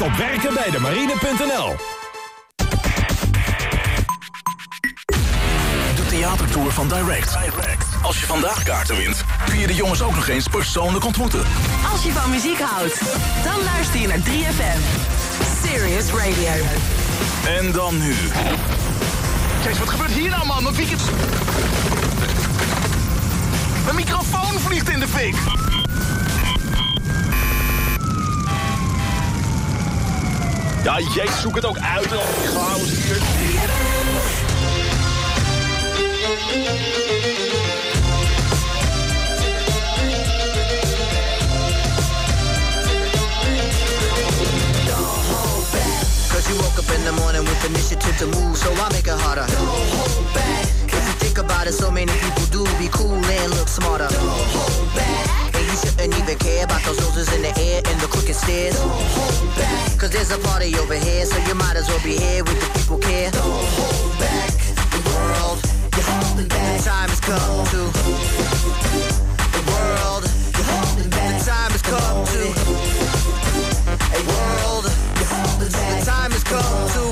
Kijk op werken bij de marine.nl. De theatertour van Direct. Als je vandaag kaarten wint, kun je de jongens ook nog eens persoonlijk ontmoeten. Als je van muziek houdt, dan luister je naar 3FM. Serious Radio. En dan nu. Kijk, wat gebeurt hier nou, man? Mijn weekend... Mijn microfoon vliegt in de fik. Ja, jij zoek het ook uit. Chaos hier. Cause you woke up in the morning with initiative to move, so I make it harder. Don't hold back. If you think about it, so many people do be cool and look smarter. Don't hold back. And you shouldn't even care about those roses in the air and the crooked stairs. Don't hold back. Cause there's a party over here, so you might as well be here with the people care. Don't hold back. The world, you're holding back. The time has come to. The world, you're holding back. The time has come to. A world, you're holding back. The time has come to.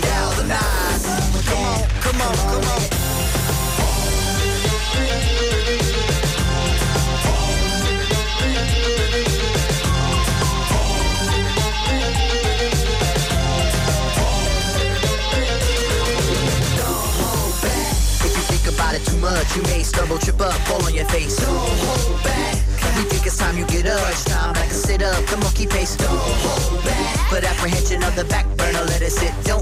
Galvanize. Come on, come on, come on. Much, you may stumble, trip up, fall on your face. Don't hold back. We think it's time you get up. It's time back to sit up, the monkey face. Don't hold back. Put apprehension of the back burner, let it sit. Don't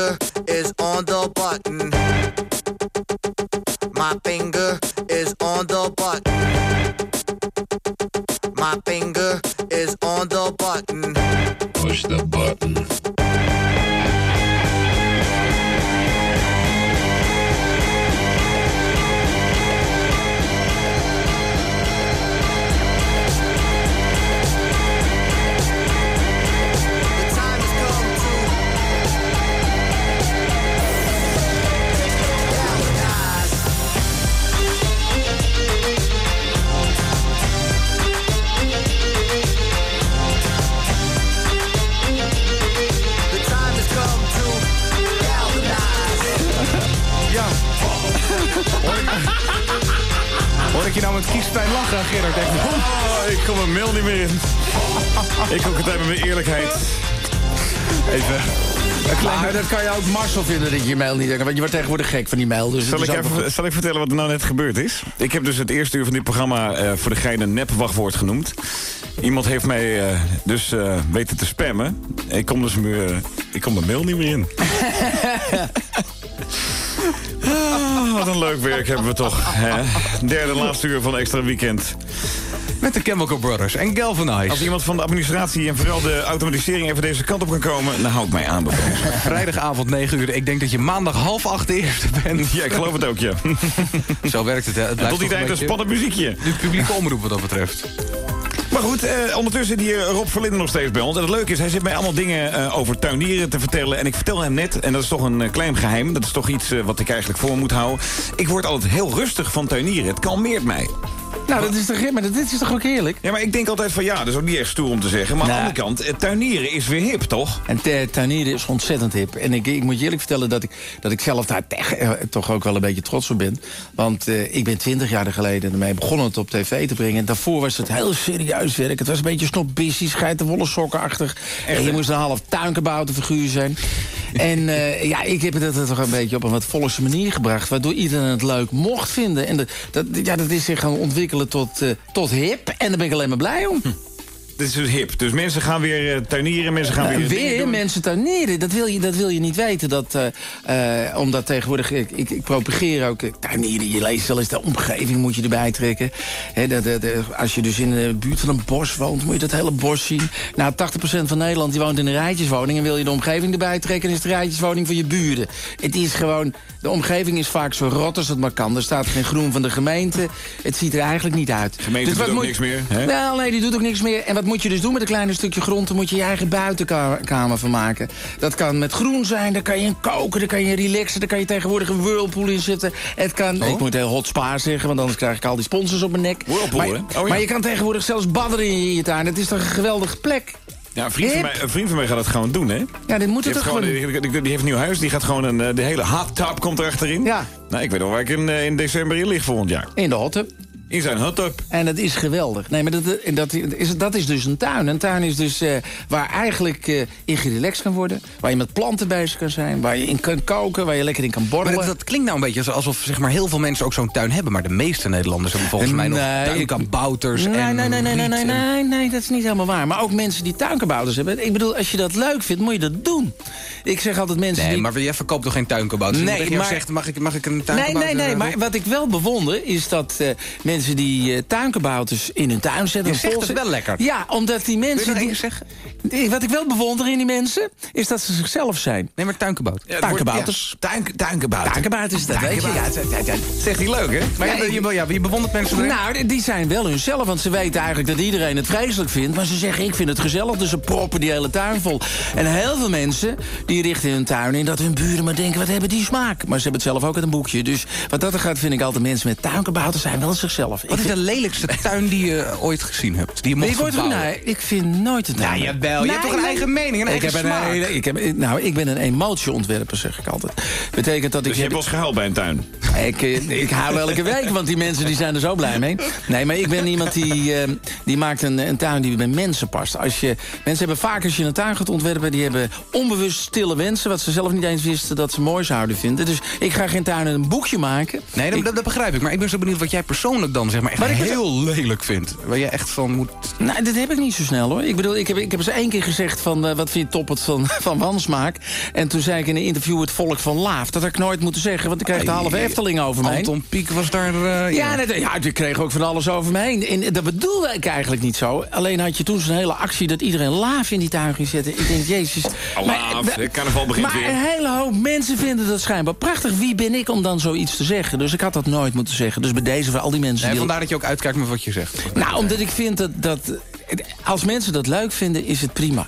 hoor ik je nou met kiespijn lachen, Gerard Ekman? Oh, ik kom mijn mail niet meer in. ik ook het even met eerlijkheid. Even. Maar dat kan je ook Marcel vinden dat je je mail niet denkt. Want je wordt tegenwoordig gek van die mail. Dus Zal ik, even, zal ik vertellen wat er nou net gebeurd is? Ik heb dus het eerste uur van dit programma eh, voor de gein een nep-wachtwoord genoemd. Iemand heeft mij eh, dus eh, weten te spammen. Ik kom dus mijn, ik kom mijn mail niet meer in. Ah, wat een leuk werk hebben we toch. Hè? Derde laatste uur van extra weekend. Met de Chemical Brothers en Galvanize. Als iemand van de administratie en vooral de automatisering even deze kant op kan komen, dan hou ik mij aan. Vrijdagavond 9 uur. Ik denk dat je maandag half acht de eerste bent. Ja, ik geloof het ook, ja. Zo werkt het. Hè. Het tot die tijd een beetje spannend muziekje. De publieke omroep wat dat betreft. Goed, eh, ondertussen zit hier Rob Verlinden nog steeds bij ons. En het leuke is, hij zit mij allemaal dingen eh, over tuinieren te vertellen. En ik vertel hem net, en dat is toch een eh, klein geheim... dat is toch iets eh, wat ik eigenlijk voor moet houden. Ik word altijd heel rustig van tuinieren. Het kalmeert mij. Nou, dat is toch, maar dit is toch ook heerlijk? Ja, maar ik denk altijd van ja, dat is ook niet echt stoer om te zeggen. Maar aan de Nee. andere kant, tuinieren is weer hip, toch? En tuinieren is ontzettend hip. En ik, ik moet je eerlijk vertellen dat ik, dat ik zelf daar eh, toch ook wel een beetje trots op ben. Want eh, ik ben twintig jaar geleden ermee begonnen het op tv te brengen. En daarvoor was het heel serieus werk. Het was een beetje snobbistisch, geitenwolle sokkenachtig. En je moest een half tuinkebouwte figuur zijn. En eh, ja, ik heb het toch een beetje op een wat volse manier gebracht... waardoor iedereen het leuk mocht vinden. En dat, dat, ja, dat is zich gaan ontwikkelen tot, eh, tot hip. En daar ben ik alleen maar blij om. Dit is dus hip. Dus mensen gaan weer eh, tuinieren, mensen gaan weer... Nou, dingen weer doen. mensen tuinieren. Dat wil je, dat wil je niet weten. Dat, eh, eh, omdat tegenwoordig, ik, ik, ik propageer ook eh, tuinieren. Je leest wel eens de omgeving moet je erbij trekken. Dat, als je dus in de buurt van een bos woont, moet je dat hele bos zien. Nou, 80% van Nederland die woont in een rijtjeswoning. En wil je de omgeving erbij trekken, is de rijtjeswoning van je buren. Het is gewoon, de omgeving is vaak zo rot als het maar kan. Er staat geen groen van de gemeente. Het ziet er eigenlijk niet uit. gemeente Dus doet ook moet- niks meer, hè? Wel, nee, die doet ook niks meer. En wat moet je dus doen met een klein stukje grond? Dan moet je je eigen buitenkamer van maken. Dat kan met groen zijn, daar kan je in koken, daar kan je relaxen... daar kan je tegenwoordig een whirlpool in zitten. Het kan, ik moet heel hot spa zeggen, want anders krijg ik al die sponsors op mijn nek. Whirlpool, maar? Oh, ja. maar je kan tegenwoordig zelfs badderen in je tuin. Het is toch een geweldige plek? Ja, een vriend, van mij, een vriend van mij gaat het gewoon doen, hè? Ja, dit moet het toch gewoon, die, die- die heeft een nieuw huis, die gaat gewoon een, eh, de hele hot tub komt erachterin. Ja. Nou, ik weet nog waar ik in, eh, in december in lig volgend jaar. In de hot tub. In zijn hot tub. En dat is geweldig. Nee, maar dat, eh, dat, is, dat is dus een tuin. Een tuin is dus eh, waar eigenlijk eh, in gerelaxed kan worden. Waar je met planten bezig kan zijn. Waar je in kan koken. Waar je lekker in kan Maar borrelen. dat, dat klinkt nou een beetje alsof zeg maar, heel veel mensen ook zo'n tuin hebben. Maar de meeste Nederlanders hebben volgens mij nog Nee, tuinkabouters Nee, en nee, nee, nee, nee, nee, nee, nee, dat is niet helemaal waar. Maar ook mensen die tuinkabouters hebben. Ik bedoel, als je dat leuk vindt, moet je dat doen. Ik zeg altijd mensen Nee, die... maar jij verkoopt toch geen tuinkabouters? Nee, Nee, maar... maar- zegt, mag ik, mag ik een Nee, tuinkabouter... nee, nee, maar hebben? wat ik wel bewonder is dat eh, mensen die tuinkabouters in hun tuin zetten... Je zegt vol het zetten- wel lekker. Ja, omdat die mensen... dat die- zeggen? Wat ik wel bewonder in die mensen, is dat ze zichzelf zijn. Nee, maar tuinkabouter. Ja, Tuinkabouters. ja, tuin, tuinkabouter. Tuinkabouters, dat weet je. Ja, dat- dat- dat- Zegt hij leuk, hè? Maar Ja, je, ja, je bewondert mensen erin? Nou, die zijn wel hunzelf, want ze weten eigenlijk dat iedereen het vreselijk vindt. Maar ze zeggen, ik vind het gezellig, dus ze proppen die hele tuin vol. En heel veel mensen, die richten hun tuin in dat hun buren maar denken, wat hebben die smaak? Maar ze hebben het zelf ook uit een boekje. Dus wat dat er gaat, vind ik altijd mensen met tuinkabouters zijn wel zichzelf. Wat is de lelijkste tuin die je ooit gezien hebt? Die je mocht ik, nee, ik vind nooit een tuin. Ja, jawel. Je hebt toch een eigen mening, een ik eigen heb een hele- ik heb, nou, ik ben een emotieontwerper, zeg ik altijd. Betekent dat ik... Dus je hebt wel eens gehuild bij een tuin. Ik, eh, ik hou elke week, want die mensen die zijn er zo blij mee. Nee, maar ik ben iemand die, eh, die maakt een, een tuin die bij mensen past. Als je, mensen hebben vaak als je een tuin gaat ontwerpen... die hebben onbewust stille wensen... wat ze zelf niet eens wisten dat ze mooi zouden vinden. Dus ik ga geen tuin een boekje maken. Nee, dat, Ik- dat, dat begrijp ik. Maar ik ben zo benieuwd wat jij persoonlijk dan zeg maar, echt Maar ik heel lelijk vindt. Waar je echt van moet... Nou, dat heb ik niet zo snel hoor. Ik bedoel, ik heb, ik heb eens één keer gezegd van eh, wat vind je toppert van, van wansmaak. En toen zei ik in een interview het volk van Laaf. Dat had ik nooit moeten zeggen, want ik kreeg de halve Efteling over mij. Anton Pieck was daar... eh, Ja, net, ja, ik kreeg ook van alles over me heen. En dat bedoelde ik eigenlijk niet zo. Alleen had je toen zo'n hele actie dat iedereen laaf in die tuin ging zetten. Ik denk, jezus. Laaf, Maar- de carnaval begint maar weer. een hele hoop mensen vinden dat schijnbaar prachtig. Wie ben ik om dan zoiets te zeggen? Dus ik had dat nooit moeten zeggen. Dus bij deze voor al die mensen... Nee, die- vandaar dat je ook uitkijkt met wat je zegt. nou, omdat ik vind dat, dat... Als mensen dat leuk vinden, is het prima.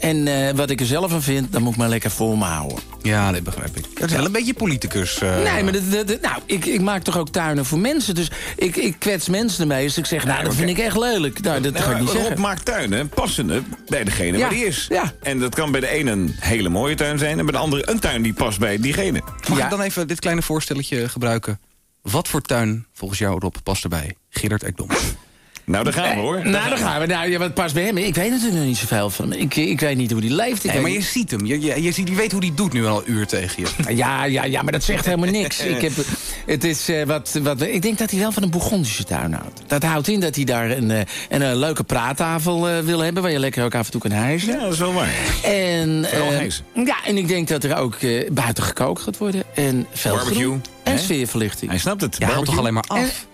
En eh, wat ik er zelf van vind, dan moet ik maar lekker voor me houden. Ja, dat begrijp ik. Dat is wel een beetje politicus. eh. Nee, maar dat, dat- dat- nou, ik, ik maak toch ook tuinen voor mensen. Dus ik, ik kwets mensen ermee. Dus ik zeg, nou, dat vind ik echt lelijk. Nou, dat ga ik niet Rob zeggen. maakt tuinen passende bij degene Ja, waar die is. ja. En dat kan bij de ene een hele mooie tuin zijn... en bij de andere een tuin die past bij diegene. Mag Ja. ik dan even dit kleine voorstelletje gebruiken? Wat voor tuin, volgens jou Rob, past erbij? Gerard Ekdom. Nou, daar gaan we hoor. Nou, dan gaan we. Nou, ja, wat past bij hem? Ik weet natuurlijk nog niet zoveel van hem. Ik, ik weet niet hoe die leeft. Ik Nee, maar je niet- ziet hem. Je, je, je, ziet, je weet hoe die doet nu al een uur tegen je. Ja, ja, ja, maar dat zegt helemaal niks. Ik, heb, het is, eh, wat, wat, ik denk dat hij wel van een Bourgondische tuin houdt. Dat houdt in dat hij daar een, eh, een, eh, leuke praattafel eh, wil hebben... waar je lekker ook af en toe kan hijsen. Ja, dat is wel waar. En, eh, ja, en ik denk dat er ook eh, buiten gekookt gaat worden. En veel Barbecue. En sfeerverlichting. Hij snapt het. Je haalt toch alleen maar En- af?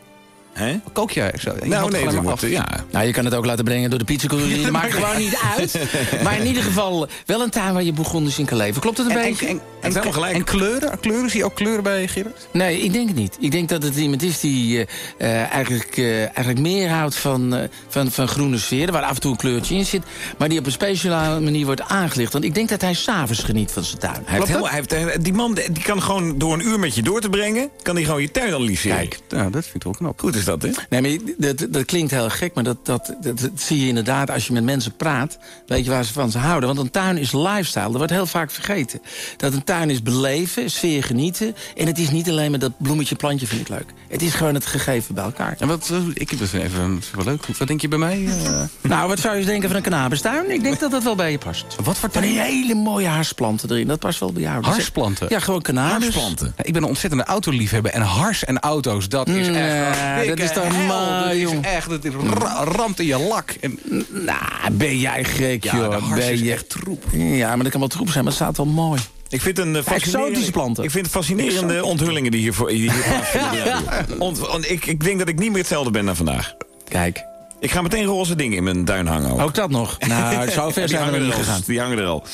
Hè? Kook jij? Zo, je Nou, nee, maar ja. Nou, je kan het ook laten brengen door de pizzacourier. Dat maakt gewoon niet uit. Maar in ieder geval wel een tuin waar je Bourgondisch in kan leven. Klopt dat een En, en, beetje? En, helemaal gelijk. en kleuren? kleuren? Zie je ook kleuren bij Gerard? Nee, ik denk het niet. Ik denk dat het iemand is die eh, eh, eigenlijk, eh, eigenlijk meer houdt van, eh, van, van groene sferen... waar af en toe een kleurtje in zit... maar die op een speciale manier wordt aangelicht. Want ik denk dat hij s'avonds geniet van zijn tuin. Hij heeft Klopt heel, hij heeft, die man die kan gewoon door een uur met je door te brengen... kan hij gewoon je tuin analyseren. Kijk. Ja, dat vind ik wel knap. Goed is dat, hè? Nee, maar dat, dat klinkt heel gek, maar dat, dat, dat, dat zie je inderdaad als je met mensen praat. Weet je waar ze van ze houden. Want een tuin is lifestyle. Dat wordt heel vaak vergeten. Dat een tuin is beleven, sfeer genieten. En het is niet alleen maar dat bloemetje plantje vind ik leuk. Het is gewoon het gegeven bij elkaar. En wat, eh, ik heb het even wel leuk. Wat denk je bij mij? eh? Nou, wat zou je denken van een cannabistuin? Ik denk dat dat wel bij je past. wat voor tuin? hele mooie haasplanten erin. Dat past wel bij jou. Harsplanten? Ja, gewoon cannabis. Harsplanten. Ja, ik ben een ontzettende autoliefhebber. En hars en auto's, dat is echt... Ja, een dat is toch mooi, Dat is jong. echt, dat is ra- ramt in je lak. En, Nou, ben jij gek, Ja, joh. ben is je... echt troep. Ja, maar dat kan wel troep zijn, maar het staat wel mooi. Ik vind een eh, fascinerende, Exotische planten. Ik vind fascinerende onthullingen die hier, voor, die hier plaatsvinden. Ont- ont- ik, ik denk dat ik niet meer hetzelfde ben dan vandaag. Kijk, Ik ga meteen roze dingen in mijn tuin hangen. Ook. ook dat nog. Nou, zo ver Die zijn we niet er al. gegaan. Die hangen er al.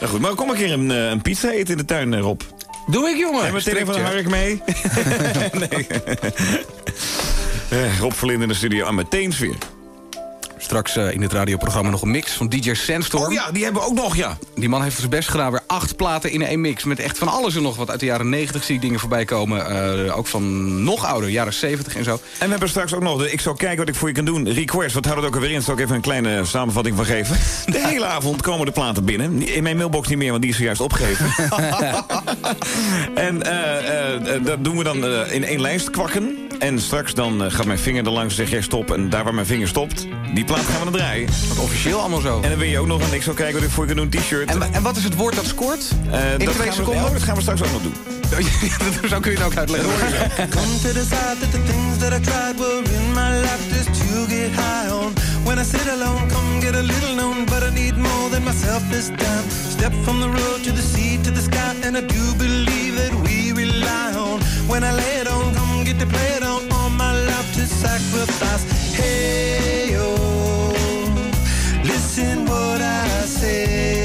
Nou goed, maar kom een keer een, eh, een pizza eten in de tuin, eh, Rob. Doe ik, jongen. We meteen even een hark mee? nee. Rob Verlind in de studio aan meteen sfeer. Straks eh, in het radioprogramma nog een mix van DJ Sandstorm. Oh ja, die hebben we ook nog, ja. Die man heeft zijn best gedaan. Weer acht platen in één mix. Met echt van alles en nog wat. Uit de jaren 90 zie ik dingen voorbij komen. Eh, ook van nog ouder, jaren 70 en zo. En we hebben straks ook nog, de, ik zal kijken wat ik voor je kan doen. Request, wat houdt het ook alweer in? Zal ik even een kleine samenvatting van geven. De hele avond komen de platen binnen. In mijn mailbox niet meer, want die is zojuist opgegeven. en eh, dat doen we dan in één lijst kwakken. En straks dan eh, gaat mijn vinger er langs en zeg jij stop. En daar waar mijn vinger stopt, die plaat gaan we dan draaien. Wat officieel allemaal zo. En dan ben je ook nog een, ik zal kijken wat ik voor je kan doen, t-shirt. En, en wat is het woord dat scoort? Eh, in dat twee gaan we, seconden? oh, dat gaan we straks ook nog doen. Zo kun je het ook uitleggen. Come to decide that the things that I tried were in my life just to get high on. When I sit alone, come get a little known, but I need more than myself this time. Step from the road to the sea to the sky, and I do believe that we rely on. When I lay it on, come get to play it on, all my life to sacrifice. Hey, oh, listen what I say,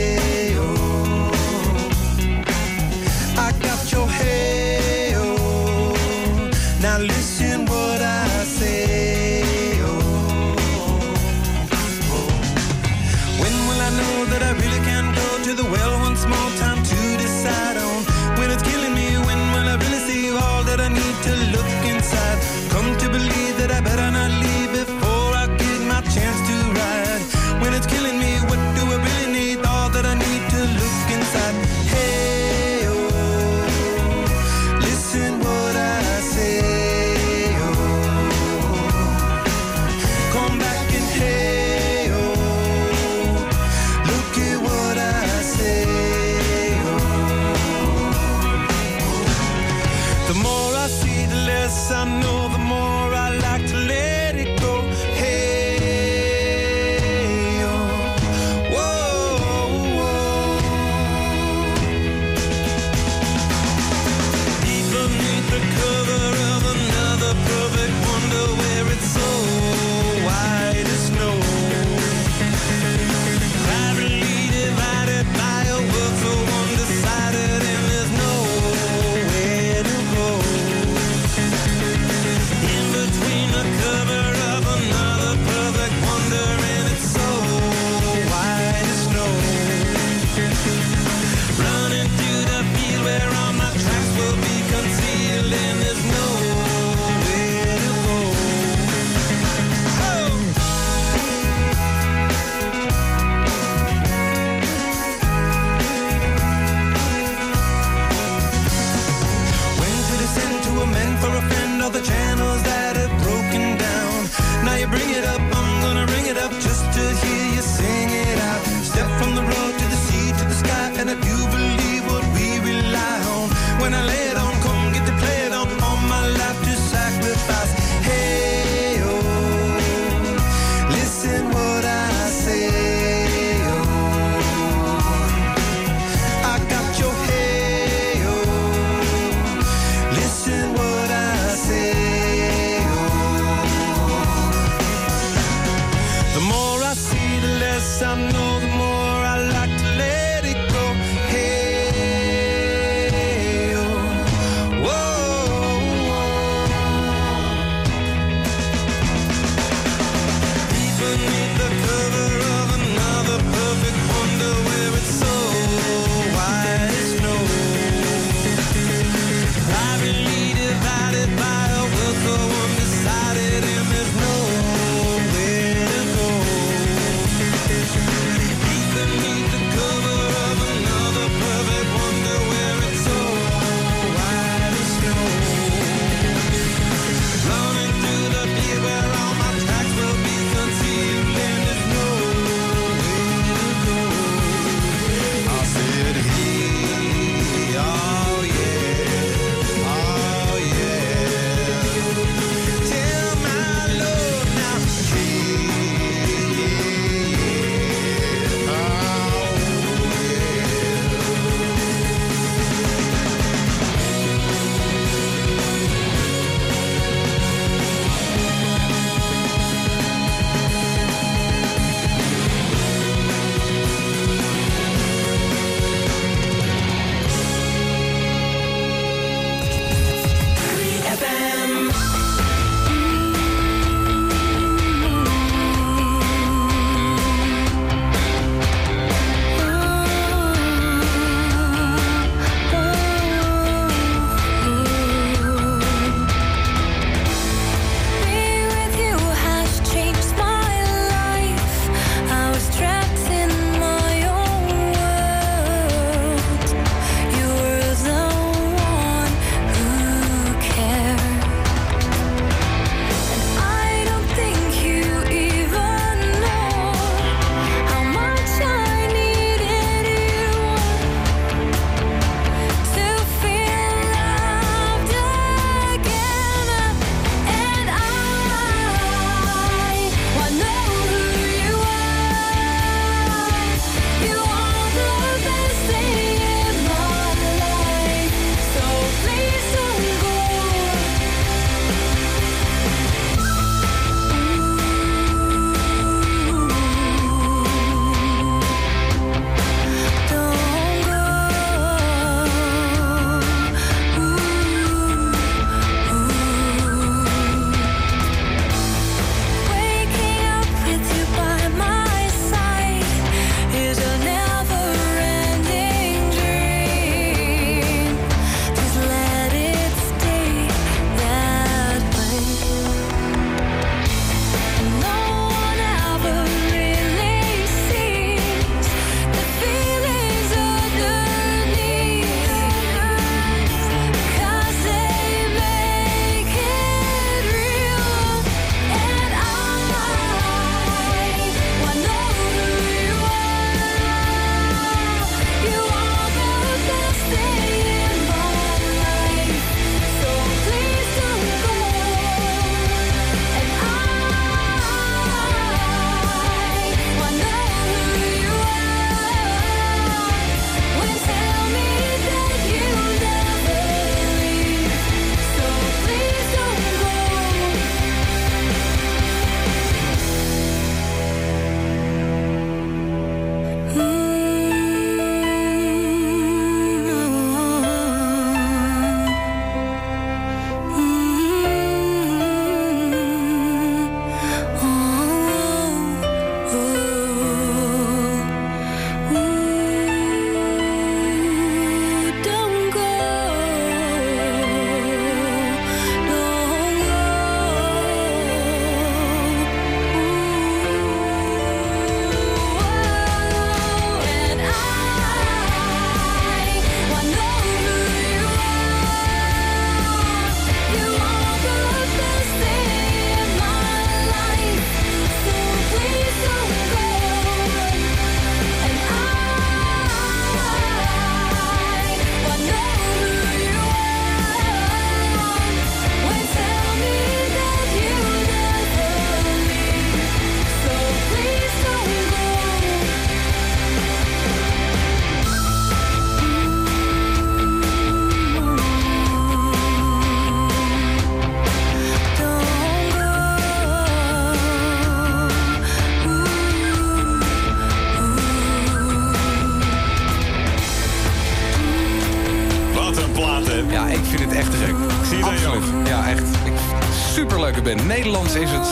Nederlands is het.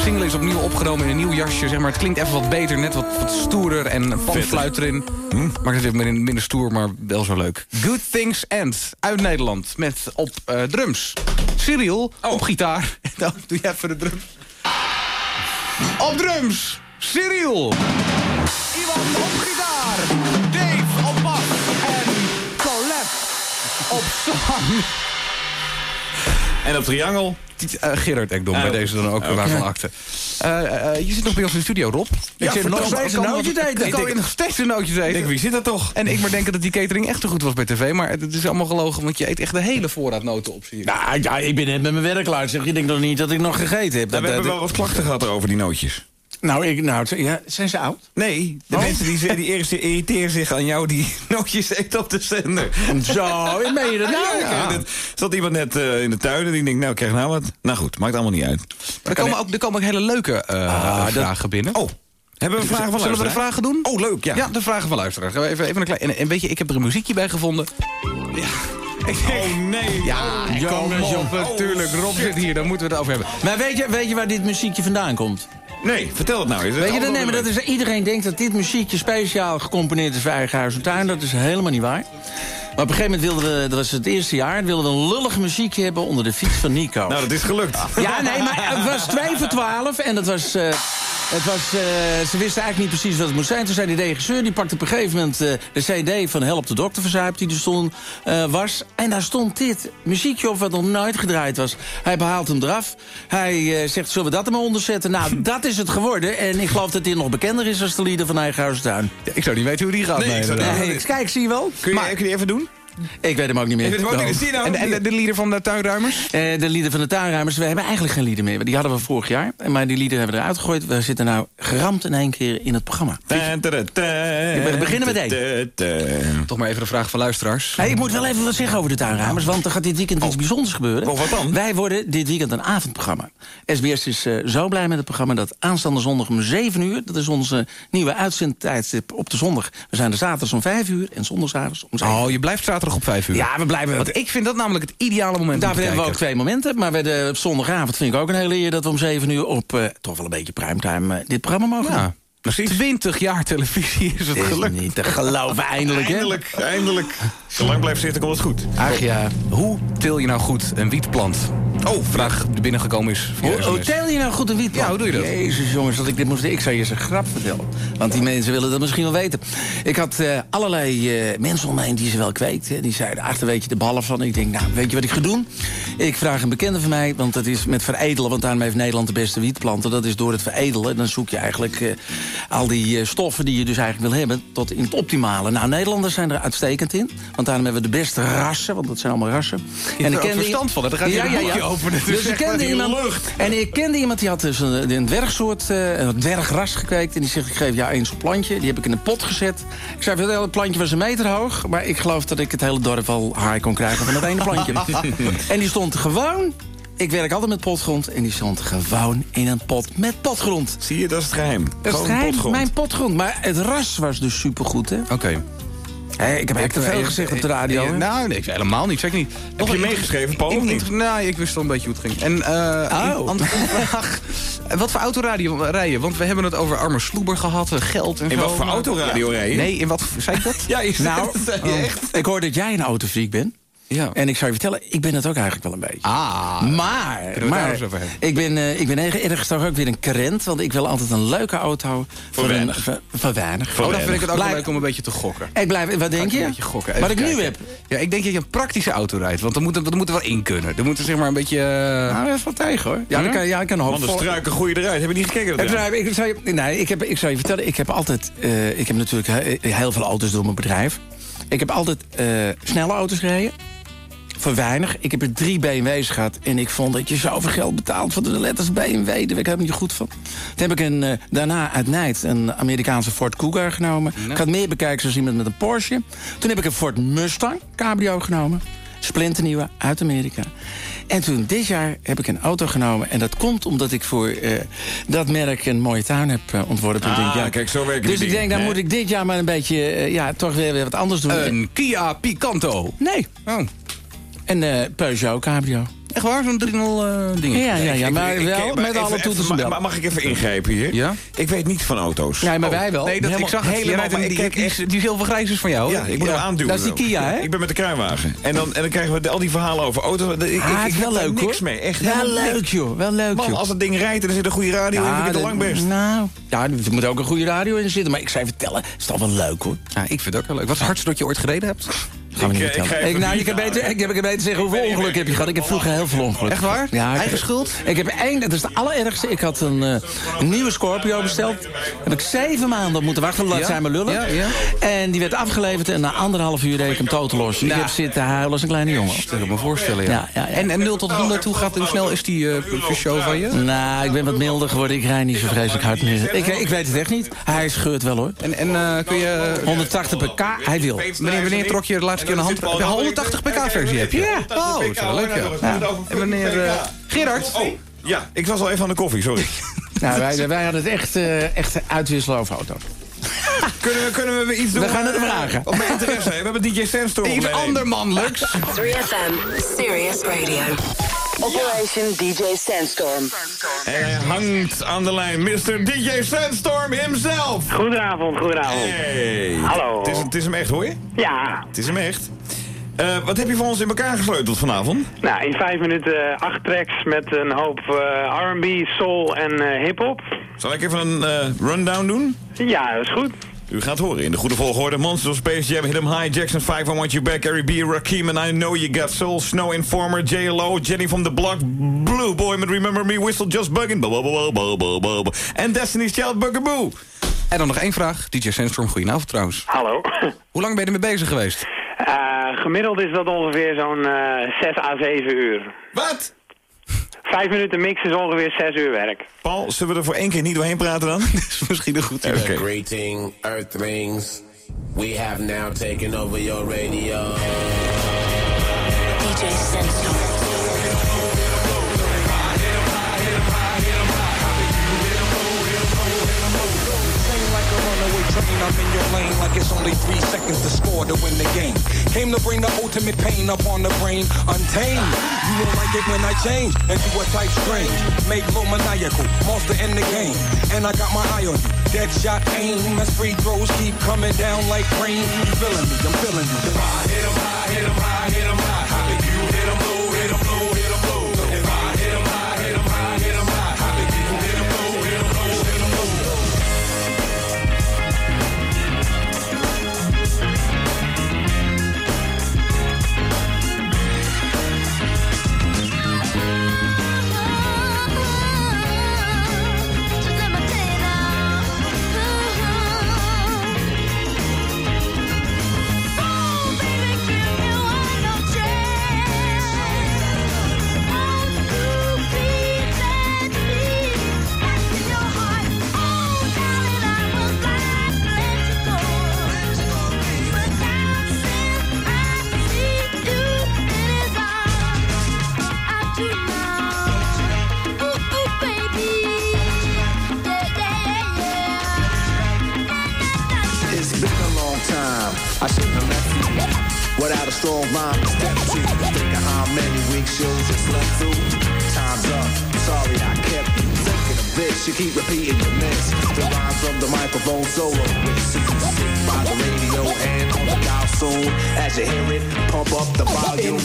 Single is opnieuw opgenomen in een nieuw jasje. Zeg maar. Het klinkt even wat beter, net wat, wat stoerder en een erin. Maakt het even minder, stoer, maar wel zo leuk. Good Things End, uit Nederland. Met op eh, drums. Cyril, op gitaar. Dan doe je even de drums. Op drums, Cyril. Iwan op gitaar. Dave op bas. En Colette op zang. En op triangel. Uh, Gerard Ekdom, bij deze dan ook waarvan akte. Uh, uh, je zit nog bij ons in de studio, Rob. Ik zit nog steeds een nootje te eten. Ik kan je nog steeds een nootje eten. Denk, wie zit er toch? En ik maar denken dat die catering echt te goed was bij tv. Maar het is allemaal gelogen, want je eet echt de hele voorraad noten op. Nou, ja, ik ben net met mijn werk klaar. Zeg, je denkt nog niet dat ik nog gegeten heb. We hebben wel wat klachten gehad over die nootjes. Nou, ik, nou ja, zijn ze oud? Nee, de Oh. mensen die, die eerst irriteren zich aan jou die nootjes eten op de zender. Zo, ik meen je dat nou? Ja, zat iemand net eh, in de tuin en die denkt, nou, ik krijg nou wat. Nou goed, maakt allemaal niet uit. Er komen ook, er komen ook hele leuke uh, vragen binnen. Oh, hebben we vragen van Zullen we de vragen doen? Oh, leuk, ja. Ja, de vragen van luisteraars. Gaan we Even, even een klein... En, en weet je, ik heb er een muziekje bij gevonden. Ja. Oh, nee. Ja, kom op, jongens. natuurlijk. Rob zit hier, dan moeten we het over hebben. Maar weet je, weet je waar dit muziekje vandaan komt? Nee, vertel het nou eens. Weet je, dat, nee, maar dat is, iedereen denkt dat dit muziekje speciaal gecomponeerd is voor eigen huis en tuin. Dat is helemaal niet waar. Maar op een gegeven moment wilden we, dat was het eerste jaar... wilden we een lullig muziekje hebben onder de fiets van Nico. Nou, dat is gelukt. Ja, nee, maar het was 2 voor 12 en dat was... eh, het was, eh, ze wisten eigenlijk niet precies wat het moest zijn. Toen zei die regisseur, die pakte op een gegeven moment eh, de cd van Help de Dokter Verzuipt... die er stond, eh, was. En daar stond dit muziekje op wat nog nooit gedraaid was. Hij behaalt hem eraf. Hij eh, zegt, zullen we dat er maar onder zetten? Nou, dat is het geworden. En ik geloof dat dit nog bekender is als de lieder van Eigen Huis en Tuin. Ik zou niet weten hoe die gaat. Nee, ik zou niet- Nee, kijk, zie je wel? Kun je, kun je even doen? Ik weet hem ook niet meer. Ik weet hem ook niet. Zie je nou? En, en de, de lieder van de tuinruimers? Eh, de lieden van de tuinruimers, we hebben eigenlijk geen lieden meer. Die hadden we vorig jaar, maar die lieden hebben we eruit gegooid. We zitten nou geramd in één keer in het programma. We beginnen met Toch maar even de vraag van luisteraars. Hey, ik moet wel even wat zeggen over de tuinruimers, want er gaat dit weekend iets bijzonders gebeuren. Oh, wat dan? Wij worden dit weekend een avondprogramma. SBS is eh, zo blij met het programma dat aanstaande zondag om 7 uur... dat is onze nieuwe uitzendtijdstip op de zondag. We zijn er zaterdags om 5 uur en zondagsavonds om 7 uur. Oh, je blijft zaterdag op 5 uur. Ja, we blijven... Want ik vind dat namelijk het ideale moment om Daarvoor hebben we ook twee momenten. Maar bij de, op zondagavond vind ik ook een hele eer... dat we om 7 uur op eh, toch wel een beetje primetime eh, dit programma mogen doen. Ja, precies. 20 jaar televisie is het Is gelukt. niet te geloven, eindelijk, hè? Eindelijk, eindelijk. Zolang blijft zitten, komt het goed. Ach ja. Hoe til je nou goed een wietplant? Oh, vraag die binnengekomen is Hoe, tel je nou goed een wietplant? Ja, hoe doe je dat? Jezus, jongens, dat ik dit moest... Ik zou je eens een grap vertellen. Want die mensen willen dat misschien wel weten. Ik had eh, allerlei eh, mensen om me heen die ze wel kweekten. Die zeiden, ach, daar weet je de ballen van. Ik denk, nou, weet je wat ik ga doen? Ik vraag een bekende van mij, want dat is met veredelen... want daarom heeft Nederland de beste wietplanten. Dat is door het veredelen. Dan zoek je eigenlijk eh, al die stoffen die je dus eigenlijk wil hebben... tot in het optimale. Nou, Nederlanders zijn er uitstekend in. Want daarom hebben we de beste rassen, want dat zijn allemaal rassen. Je hebt er ook verstand van, hè? Dan ga je een Het Dus ik kende iemand, en ik kende iemand die had dus een, een dwergsoort, eh, een dwergras gekweekt. En die zegt, ik geef jou één zo'n plantje. Die heb ik in een pot gezet. Ik zei, het hele plantje was een meter hoog. Maar ik geloof dat ik het hele dorp al haai kon krijgen van dat ene plantje. en die stond gewoon... Ik werk altijd met potgrond. En die stond gewoon in een pot met potgrond. Zie je, dat is het geheim. Dat is het geheim, potgrond. mijn potgrond. Maar het ras was dus supergoed, hè? Oké. Hé, ik heb eigenlijk te veel gezegd op de radio. Nou, nee, helemaal niet. Zeg niet. Heb je meegeschreven, Paul, of niet? Nee, ik wist al een beetje hoe het ging. En eh Oh. andere vraag. Wat voor autoradio rijden? Want we hebben het over arme sloeber gehad, eh, geld en In zo. wat voor autoradio rij je? Nee, in wat... Zei ik dat? Ja, is Nou, dat zei je echt? ik hoor dat jij een autofreak bent. Ja. En ik zou je vertellen, ik ben het ook eigenlijk wel een beetje. Ah. Maar, maar eens over hebben? ik ben, eh, ik ben erg- ergens toch ook weer een krent. Want ik wil altijd een leuke auto. Voor, weinig. Een, voor, voor weinig. Oh, dan vind ik het ook wel leuk om een beetje te gokken. Ik blijf, wat denk je? Een beetje gokken. Wat ik nu heb. Ja, ik denk dat je een praktische auto rijdt. Want er moet, er, moet er wel in kunnen. Er moet er zeg maar een beetje... eh, Nou, dat is wel tegen hoor. Ja, Ja? dan kan, ja, ik kan een hoop vol- struiken groeien eruit. Heb je niet gekeken? Dat Ik, zou- ik, zou je, nee, ik, heb, ik zou je vertellen, ik heb altijd... eh, ik heb natuurlijk he- heel veel auto's door mijn bedrijf. Ik heb altijd eh, snelle auto's gereden. Voor weinig. Ik heb er drie BMW's gehad. En ik vond dat je zoveel geld betaalt voor de letters BMW. Daar werd ik helemaal niet goed van. Toen heb ik een, eh, daarna uit Nijd een Amerikaanse Ford Cougar genomen. Ik had meer bekijken zoals iemand met een Porsche. Toen heb ik een Ford Mustang cabrio genomen. Splinternieuwe uit Amerika. En toen dit jaar heb ik een auto genomen. En dat komt omdat ik voor eh, dat merk een mooie tuin heb eh, ontworpen. Ah, denk ja, kijk, zo werken Dus ik denk, dan moet ik dit jaar maar een beetje... ja, toch weer, weer wat anders doen. Een Kia Picanto. Nee. Oh. Een eh, Peugeot cabrio. Echt waar? Zo'n 3-0 eh ding. Ja, ja, ja, maar wel met alle toeters en even- bellen. ma- Mag ik even ingrijpen hier? Ja? Ik weet niet van auto's. Ja, maar Oh. wij wel. Nee, dat, ik zag het. Helemaal, maar die, die, zilvergrijs is van jou. Ja, ik moet hem aanduwen. dat is die Kia, hè? Ik ben met de kruiwagen. En dan, en dan krijgen we al die verhalen over auto's. Ik, ik, Ah, het wel leuk, niks hoor. mee. Echt Wel leuk, joh. Wel leuk, Man, joh. als dat ding rijdt en er zit een goede radio in, vind ik het lang best. Nou, ja, er moet ook een goede radio in zitten. Maar ik zou je vertellen, is toch wel leuk, hoor. Ja, ik vind het ook wel leuk. Wat is het hardste dat je ooit gereden hebt? Gaan we Ik, niet eh, ik vertellen. Ik, nou, je kan beter, ik heb ik beter zeggen hoeveel ongeluk heb je gehad. Ik heb vroeger heel veel ongeluk. Echt waar? Ja, ik Eigen heb- schuld? Ik heb één, dat is de allerergste. Ik had een, eh, een nieuwe Scorpio besteld. Heb ik zeven maanden op moeten wachten. Laat Ja? zijn maar lullen. Ja, ja. En die werd afgeleverd en na anderhalf uur reed ik hem totelos. Ik Nou. heb zitten huilen als een kleine jongen. Dat kan ik me voorstellen, ja. Ja, ja, ja. En, en 0 tot 100, hoe, gaat, hoe snel is die eh show van je? Nou, ik ben wat milder geworden. Ik rijd niet zo vreselijk hard meer. Ik, ik weet het echt niet. Hij scheurt wel hoor. En, en eh, kun je... 180 pk, hij wil. Wanneer, wanneer trok je de laatste keer een hand... De 180 pk versie heb je? Ja. Oh, dat is wel leuk, ja. En wanneer... eh, Gerard? Oh, ja, ik was al even aan de koffie, sorry. Nou, wij, wij hadden het echt, eh, echt uitwisselen over auto's. kunnen, we, kunnen we iets doen? We gaan het vragen. Op mijn interesse. We hebben DJ Sandstorm. Iets ander mannelijks. 3FM, Serious Radio. Operation DJ Sandstorm. En hij hangt aan de lijn. Mr. DJ Sandstorm himself. Goedenavond, goedenavond. Hey. Hallo. Het is, het is hem echt, hoor je? Ja, Het is hem echt. Eh, wat heb je voor ons in elkaar gesleuteld vanavond? nou in vijf minuten eh, acht tracks met een hoop eh, R&B, soul en eh, hip-hop. Zal ik even een eh, rundown doen? Ja, dat is goed. U gaat horen in de goede volgorde. Monsters of Space Jam, Hit 'em High, Jackson 5, I Want You Back, Harry B, Rakim, and I Know You Got Soul, Snow Informer, J.Lo, Jenny from the Block, Blue Boy met Remember Me, Whistle Just Bugging, bo- bo- bo- bo- bo- bo- bo- en Destiny's Child Bugaboo. En dan nog één vraag. DJ Sandstorm, goedenavond trouwens. Hallo. Hoe lang ben je ermee bezig geweest? Eh, gemiddeld is dat ongeveer zo'n eh 6 à 7 uur. Wat? Vijf minuten mix is ongeveer 6 uur werk. Paul, zullen we er voor één keer niet doorheen praten dan? Dat is misschien een goed idee. Oké. Greeting, Earthlings. We have now taken over your radio. DJ Sandstorm. Lane like it's only three seconds to score to win the game. Came to bring the ultimate pain up on the brain, untamed. You won't like it when I change and do a type strange. Make low maniacal, monster in the game. And I got my eye on you. Dead shot aim as free throws keep coming down like rain. You feeling me? I'm feeling you. I hit 'em high, hit 'em high, hit 'em a strong rhyme step of how many you slept through. Time's up. Sorry I kept thinking of this. You keep repeating. The rhymes from the microphone solo. By the radio and on the dial soon. As you hear it, pump up the volume.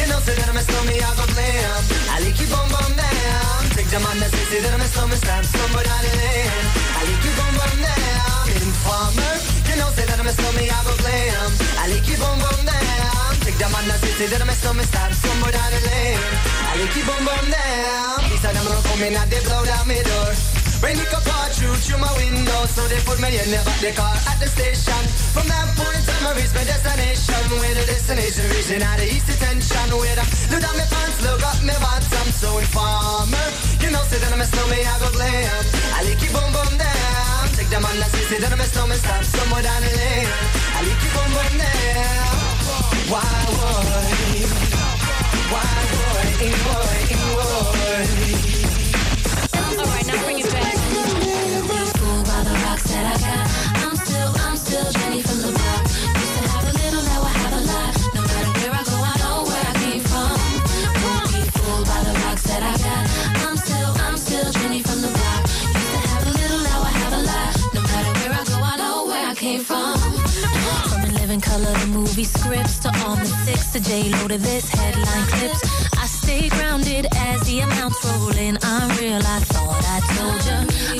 You know, say that I'm a snowman, I go blam. I like you bum bum down. Take the man that that I'm a somewhere down the lane. I like you bum bum down. Informer, know, say that I'm a snowman, I go blam. I like you bum bum down. Take the man that say that I'm a snowman, stand somewhere down the lane. I like you bum bum down. These are them run coming and they blow down my door. When you come through through my window, so they put me in the back the car at the station. From that point on, I reach my destination. Where the destination reaching out the east detention. Where I look down my pants, look up my bottom, so informer. You know, say that I'm a snowman, I go glam. I like you boom boom down. Take them on the say that I'm a snowman, stop somewhere down the lane. I like you boom boom down. Why would? Why would? In would, from. From in living color to movie scripts to all the six to J Lo to this headline clips. I stay grounded as the amounts roll in. I'm real, I thought I told ya.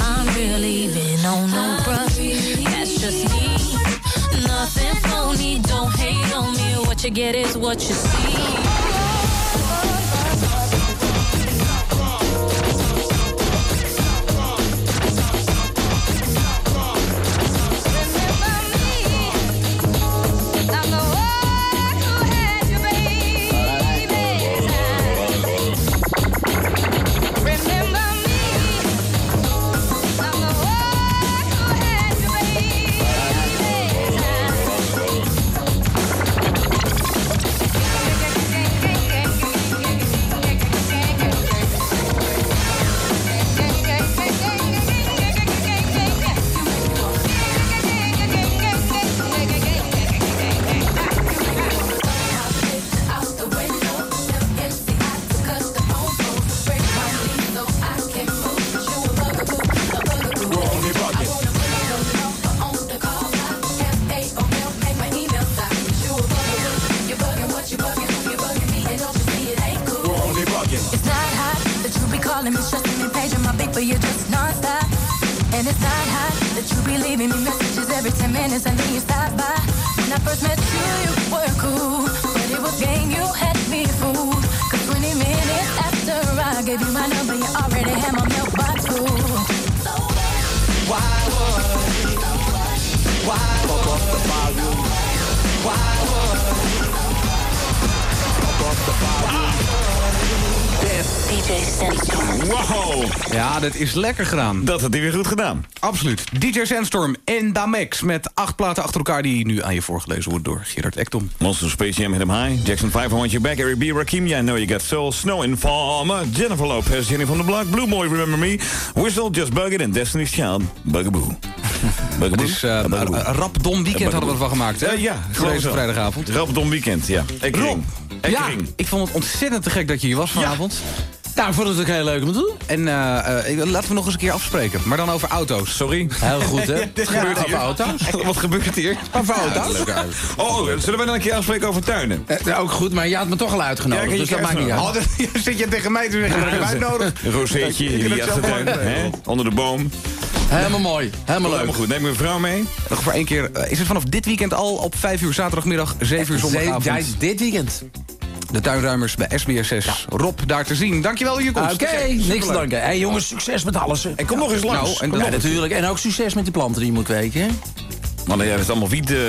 I'm real, even on no bruh. That's just me. Nothing phony, don't hate on me. What you get is what you see. Is lekker gedaan. Dat had hij weer goed gedaan. Absoluut. DJ Sandstorm en Damex met acht platen achter elkaar... die nu aan je voorgelezen wordt door Gerard Ekdom. Monster Space Jam hit him high. Jackson 5, I want you back. Eric B. Rakim, yeah, I know you got soul. Snow Informer. Jennifer Lopez, Jenny from the Block. Blue Boy, Remember Me. Whistle, Just Bug It. And Destiny's Child, Bugaboo. Het is eh, rap dom weekend hadden we ervan gemaakt, hè? Eh, ja, wel. vrijdagavond. Rap Dom Weekend, ja. Ekkering. Rob, ja, ik vond het ontzettend te gek dat je hier was vanavond. Nou, ik vond het ook heel leuk om te doen. En eh, eh, laten we nog eens een keer afspreken. Maar dan over auto's. Sorry. Heel goed, hè? Dit gebeurt over hier. auto's. Wat gebeurt hier? Over auto's. uit. Oh, zullen we dan een keer afspreken over tuinen? Eh, ook goed, maar je had me toch al uitgenodigd, Ja, dus dat je maakt niet uit. Oh, dat- zit je tegen mij te zeggen dat ik uitnodig? Een rozeetje in die achtertuin. hè? Onder de boom. Helemaal mooi, helemaal leuk. Helemaal goed. Neem mijn vrouw mee. Nog voor één keer. is het vanaf dit weekend al op 5 uur zaterdagmiddag, 7 uur zondagavond? Ja, dit weekend. De tuinruimers bij SBSS. Rob, daar te zien. Dankjewel voor je komst. Oké, niks te danken. Hey jongens, succes met alles. hè. En kom nog eens langs. Nou, en natuurlijk. En ook succes met die planten die je moet kweken. hè? Man, jij hebt allemaal wiet eh,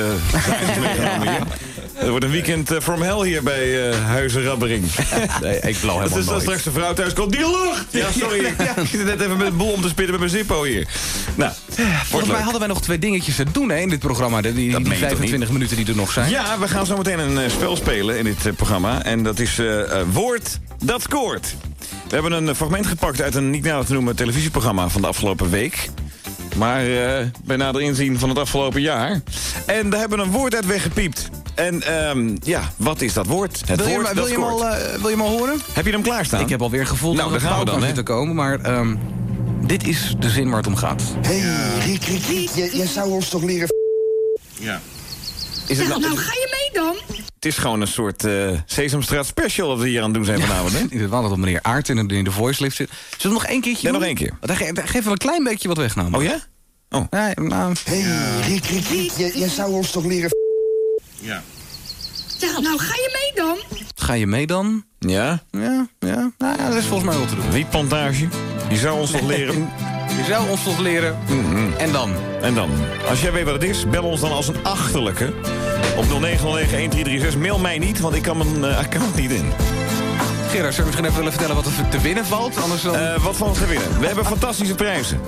Er wordt een weekend eh, from hell hier bij eh Huizen Rabbering. Nee, ik blauw Dat helemaal is dan straks de vrouw thuis komt. Die lucht! Ja, sorry. Ik zit net even met een boel om te spitten met mijn Zippo hier. Nou, wordt Volgens mij leuk. hadden wij nog twee dingetjes te doen hè, in dit programma. Die, die, Dat die meen je toch 25 minuten die er nog zijn. Ja, we gaan zo meteen een eh, spel spelen in dit eh, programma. En dat is eh, eh, Woord dat scoort. We hebben een eh, fragment gepakt uit een niet nader te noemen televisieprogramma van de afgelopen week. Maar eh, bij nader inzien van het afgelopen jaar. En daar hebben we een woord uit weggepiept. En ehm, ja, wat is dat woord? Het Wil je, woord hem- dat wil, je al, eh, wil je hem al horen? Heb je hem klaarstaan? Ik heb alweer gevoeld Nou, dat we het dan, dan hè? te komen. Maar ehm, dit is de zin waar het om gaat. Hey, Riek, Riek, Riek, jij, jij zou ons toch leren... Ja. Is het, nou, ga je mee dan? het is gewoon een soort eh, Sesamstraat special wat we hier aan het doen zijn vanavond. Hè? Ik weet wel dat meneer Aert in de, in de voice lift zit. Zullen we nog één keertje Ja, nog één keer. Hij, ge- een klein beetje wat weg namelijk. Oh ja? Oh. Nee, nou, Hey, Riek, Riek, Riek, jij, jij zou ons toch leren... Ja. Ja, nou ga je mee dan? ga je mee dan? Ja? Ja, ja. Nou, ja, dat is volgens mij wel te doen. Wietplantage. Die zou ons nog leren. Je zou ons tot leren. En dan? En dan, als jij weet wat het is, bel ons dan als een achterlijke. Op 0909-1336. Mail mij niet, want ik kan mijn eh, account niet in. Gerard, zou je misschien even willen vertellen wat er te winnen valt? Anders dan... Eh, wat van ons te winnen? We hebben fantastische prijzen.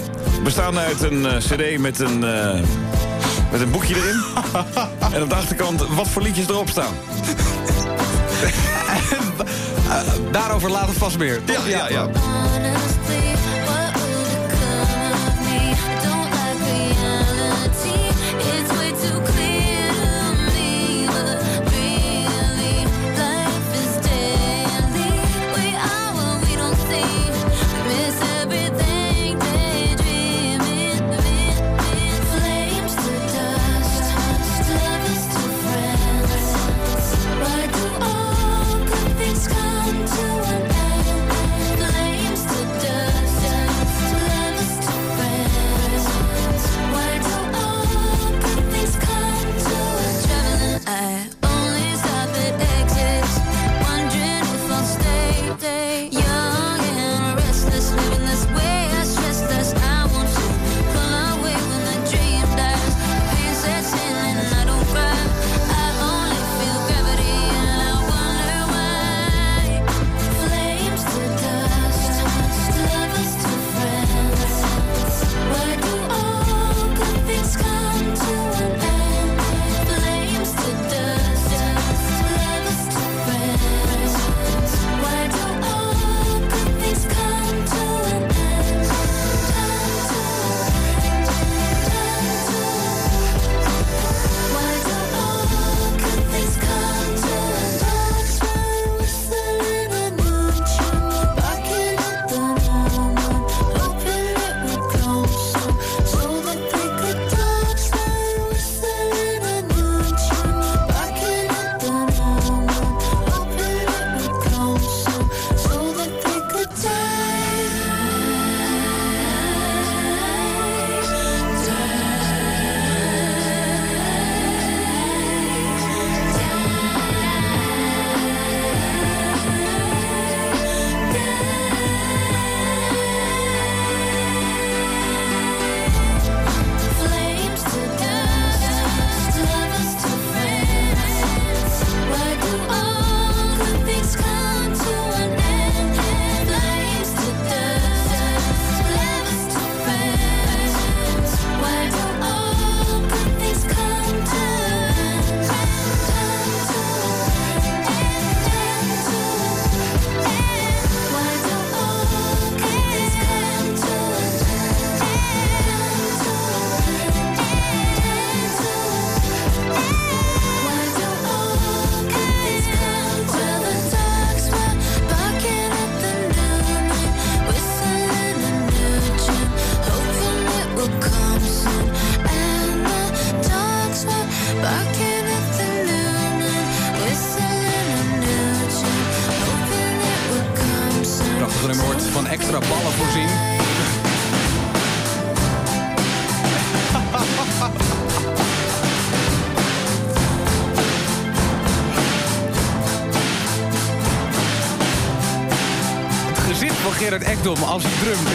Bestaan uit een eh, cd met een, eh, met een boekje erin. en op de achterkant wat voor liedjes erop staan. Daarover later vast meer. Ja, ja, ja.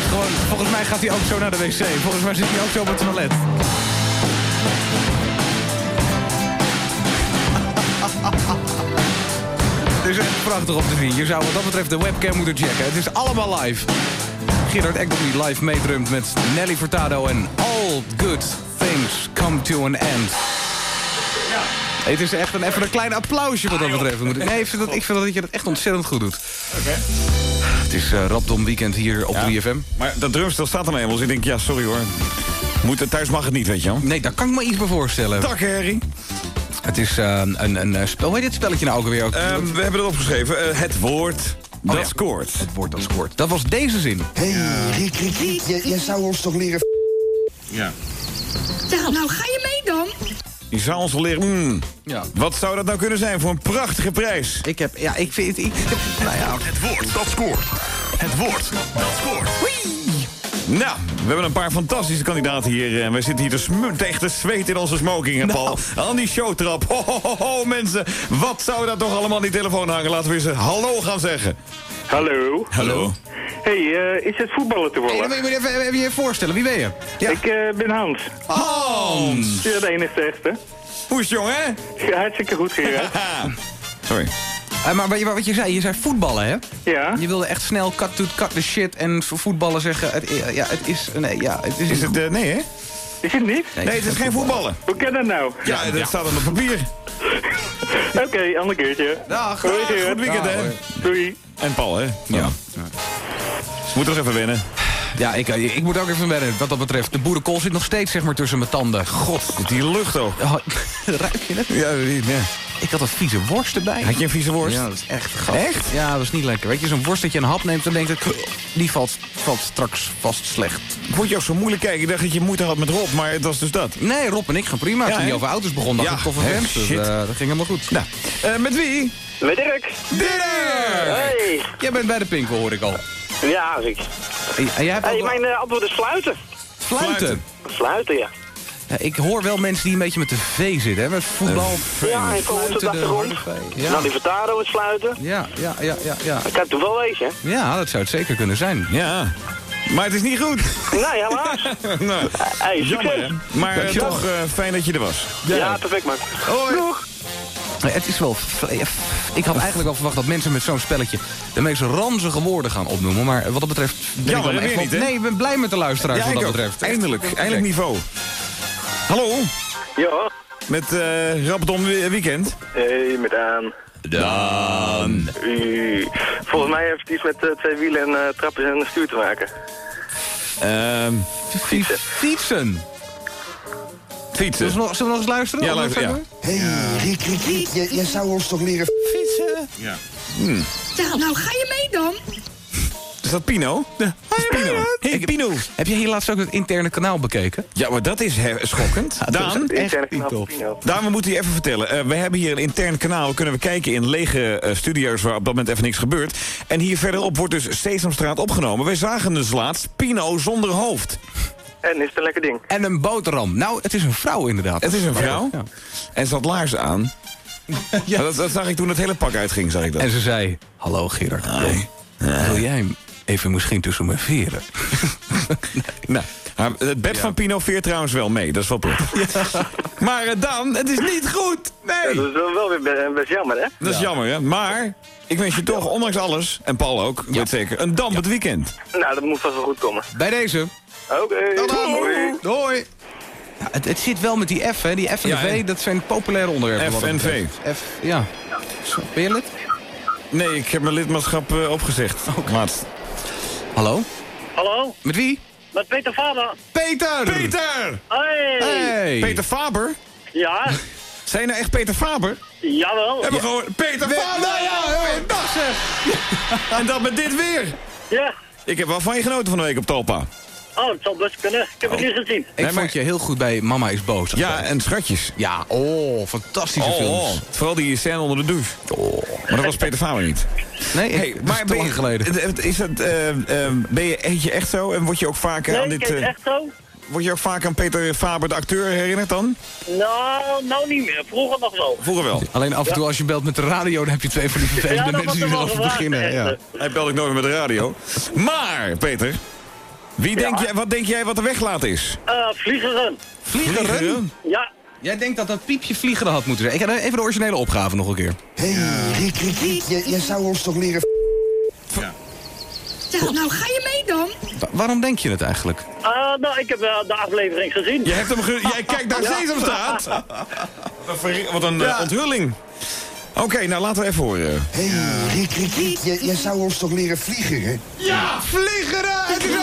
Gewoon... Volgens mij gaat hij ook zo naar de wc. Volgens mij zit hij ook zo op het toilet. Het is echt prachtig om te zien. Je zou wat dat betreft de webcam moeten checken. Het is allemaal live. Gerard Ekdom die live meedrumt met Nelly Furtado en All Good Things Come to an End. Het is echt een, even een klein applausje wat dat betreft. Moet ik- Nee, ik vind, dat, ik vind dat je dat echt ontzettend goed doet. Het is eh Rapdom Weekend hier op 3FM. Maar dat drumstel staat er nou eenmaal. Dus ik denk, ja, sorry hoor. Moet, thuis mag het niet, weet je wel. Nee, daar kan ik me iets bij voorstellen. Dag, Harry. Het is eh, een, een eh, spel. Hoe heet dit spelletje nou ook alweer? Ook? Ehm, we hebben het opgeschreven. Eh, het woord dat ja. scoort. Het woord dat scoort. Dat was deze zin. Hé, hey, Riek, Riek, je zou ons toch leren... Ja. Ja, nou ga je? Die zou ons wel leren... mm, Ja. Wat zou dat nou kunnen zijn voor een prachtige prijs? Ik heb, ja, ik vind, ik, ik- nou ja, Het woord dat scoort. Het woord dat scoort. Nou, we hebben een paar fantastische kandidaten hier. eh, En wij zitten hier te smu- echt te zweet in onze smoking, hè, Paul. Aan die showtrap. Ho, ho, ho, ho, mensen. Wat zou dat toch allemaal aan die telefoon hangen? Laten we eens een hallo gaan zeggen. Hallo. Hallo. Hey, eh, is het voetballen Hey, dan toevallig? moet je even, even je voorstellen. Wie ben je? Ik eh, ben Hans. Hans. Ja, de enige echte. Hoe is het, jongen? Ja, hartstikke goed, Gerard. Sorry. Eh, maar wat je, wat je zei, je zei voetballen, hè? Ja. Je wilde echt snel cut to cut the shit en voor voetballen zeggen... Het, ja, het is... Nee, ja, het is... Is het... eh, nee, hè? Is het niet? Nee, het is geen voetballen. Hoe kan dat nou? Ja, dat staat op het papier. Oké, ander keertje. Dag. Hoi, Goed Gerard. weekend, hè? Doei. En Paul, hè? Ja. Moeten nog even wennen. Ja, ik, ik moet ook even wennen wat dat betreft. De boerenkool zit nog steeds zeg maar tussen mijn tanden. God. Die lucht ook. Oh, ruik je het? Ja, ja. Ik had een vieze worst erbij. Had je een vieze worst? Ja, dat is echt. Echt? Ja, dat is niet lekker. Weet je, zo'n worst dat je een hap neemt, dan denk ik... Die valt, valt straks vast slecht. Vond je ook zo moeilijk kijken? Ik dacht dat je moeite had met Rob, maar het was dus dat. Nee, Rob en ik gaan prima. Ja, Toen hij hè? over auto's begon, dacht Ja, ik toffe hè? vent. Dus, Shit. eh, dat ging helemaal goed. Nou, eh, met wie? Met Dirk. Dirk! Hey. Jij bent bij de Pinkel, hoor ik al. Ja, ik. En, en jij hebt Hey, ook mijn eh, antwoord is fluiten. fluiten. Fluiten, ja. Ja, ik hoor wel mensen die een beetje met de V zitten, hè? Met voetbal, Ja, ik kom op de fluiten, de achtergrond. Ja. Nou, die Vertaro het fluiten. Ja, ja, ja, ja, ja. Dat kan toch wel wezen, hè? Ja, dat zou het zeker kunnen zijn. Ja. Maar het is niet goed. Nee, helaas. nou, Hey, jammer, hè? Maar eh, Dankjewel. toch eh, fijn dat je er was. Ja, perfect, man. Hoi. Doeg. Nee, Het is wel... ja, Ik had eigenlijk al verwacht dat mensen met zo'n spelletje... de meest ranzige woorden gaan opnoemen. Maar wat dat betreft... Ben Jammer, ik dan dat echt wel- niet? Nee, ik ben blij met de luisteraars Ja, wat dat ook. betreft. Eindelijk, eindelijk niveau. Hallo, Ja. met eh Rapdom Weekend. Hey, met aan. Dan. volgens mij heeft het iets met eh, twee wielen en eh, trappen en stuur te maken. Ehm Fietsen. Fietsen. Fietsen. Zullen we nog, zullen we nog eens luisteren? Ja, Of luister, nog ja. verder? Hé, hey, Riek, Riek, Riek, je, je zou ons toch leren... Fietsen. Ja. Ja, nou ga je mee dan? Is dat Pino? Ja. Dat is Pino. Hey, Pino. Heb je hier laatst ook het interne kanaal bekeken? Ja, maar dat is schokkend. Daan, Echt kanaal Pino. Daan, we moeten je even vertellen. Eh, we hebben hier een intern kanaal. Kunnen we kijken in lege eh, studio's waar op dat moment even niks gebeurt. En hier verderop wordt dus Sesamstraat opgenomen. Wij zagen dus laatst Pino zonder hoofd. En is het een lekker ding? En een boterham. Nou, het is een vrouw inderdaad. Het is een vrouw. Ja. En ze had laarzen aan. Ja. Dat, dat zag ik toen het hele pak uitging, zag ik dat. En ze zei, hallo Gerard, Nee. wil jij hem even misschien tussen mijn veren? Nou, haar- het bed van Pino veert trouwens wel mee. Dat is wel prettig. Maar eh, Daan, het is niet goed. Ja, Nee. dat is wel wel weer be- best jammer, hè? Dat is jammer, hè? Maar ik wens je toch, ondanks alles, en Paul ook, weet zeker, een dampend weekend. Nou, dat moet vast wel goed komen. Bij deze. Oké. Doei. Doei. Ja, het, het zit wel met die F, hè. Die F en Ja? V, dat zijn populaire onderwerpen. wat dat FNV. betreft. F, ja. Zo, Ben je lid? Nee, ik heb mijn lidmaatschap eh, opgezegd. Laatst. Hallo? Hallo, Met wie? met Peter Vader. Peter! Peter! Hey. Hey! Peter Faber? Ja, Zijn nou echt Peter Faber? jawel. We hebben gewoon Peter Faber! Nou ja, dag zeg! en dat met dit weer. Ja. Ik heb wel van je genoten van de week op Talpa. Oh, het zal best kunnen. Ik heb het niet gezien. Ik vond je heel goed bij Mama is boos. Ja, en schatjes. Ja, oh, fantastische Oh, films. oh, vooral die scène onder de douche. Maar dat was Peter Faber niet. Nee, Hey, ik- maar te ben lang je, geleden. Is dat, eh, eh, ben je, eet je echt zo? En word je ook vaak Nee, aan dit... eh, echt zo. word je ook vaak aan Peter Faber, de acteur, herinnerd dan? Nou, nou niet meer. Vroeger nog wel. Vroeger wel. Alleen af en toe als je belt met de radio, dan heb je twee van die vervelende Ja, mensen die er erover beginnen. Ja. Hij belt ik nooit meer met de radio. Maar, Peter, wie denk jij, wat denk jij wat de weglaat is? Eh, vliegeren. Vliegeren? Ja. Jij denkt dat dat piepje vliegeren had moeten zijn. Ik ga even de originele opgave nog een keer. Hé, hey, Riek, Riek, Riek, je, je zou ons toch leren... Ja, nou ga je mee dan? Wa- waarom denk je het eigenlijk? Eh, nou, ik heb eh, de aflevering gezien. Je hebt hem ge- jij kijkt Ja. Sesamstraat. Wat een verri- Wat een eh, Ja. onthulling. Oké, nou laten we even horen. Hé, hey, Riek, Riek, Riek, je, je zou ons toch leren vliegen, hè? Ja, vliegeren! Het is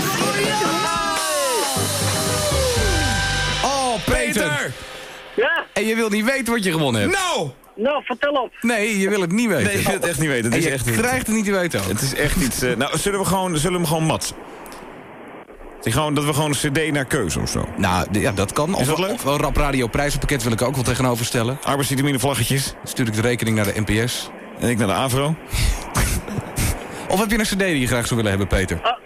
Oh, Peter! Ja? En je wil niet weten wat je gewonnen hebt. Nou! Nou, vertel op. Nee, je wil het niet weten. Nee, ik wil het echt niet weten. Het is je echt krijgt het niet te weten ook. Het is echt iets... eh, nou, zullen we, gewoon, zullen we hem gewoon mat? Die gewoon, dat we gewoon een cd naar keuze of zo. Nou, ja, dat kan. Is dat Of- leuk? Of wel rap radio prijzenpakket wil ik ook wel tegenover stellen. Arbeidsvitamine vlaggetjes. Stuur ik de rekening naar de NPS. En ik naar de AVRO. Of heb je een cd die je graag zou willen hebben, Peter?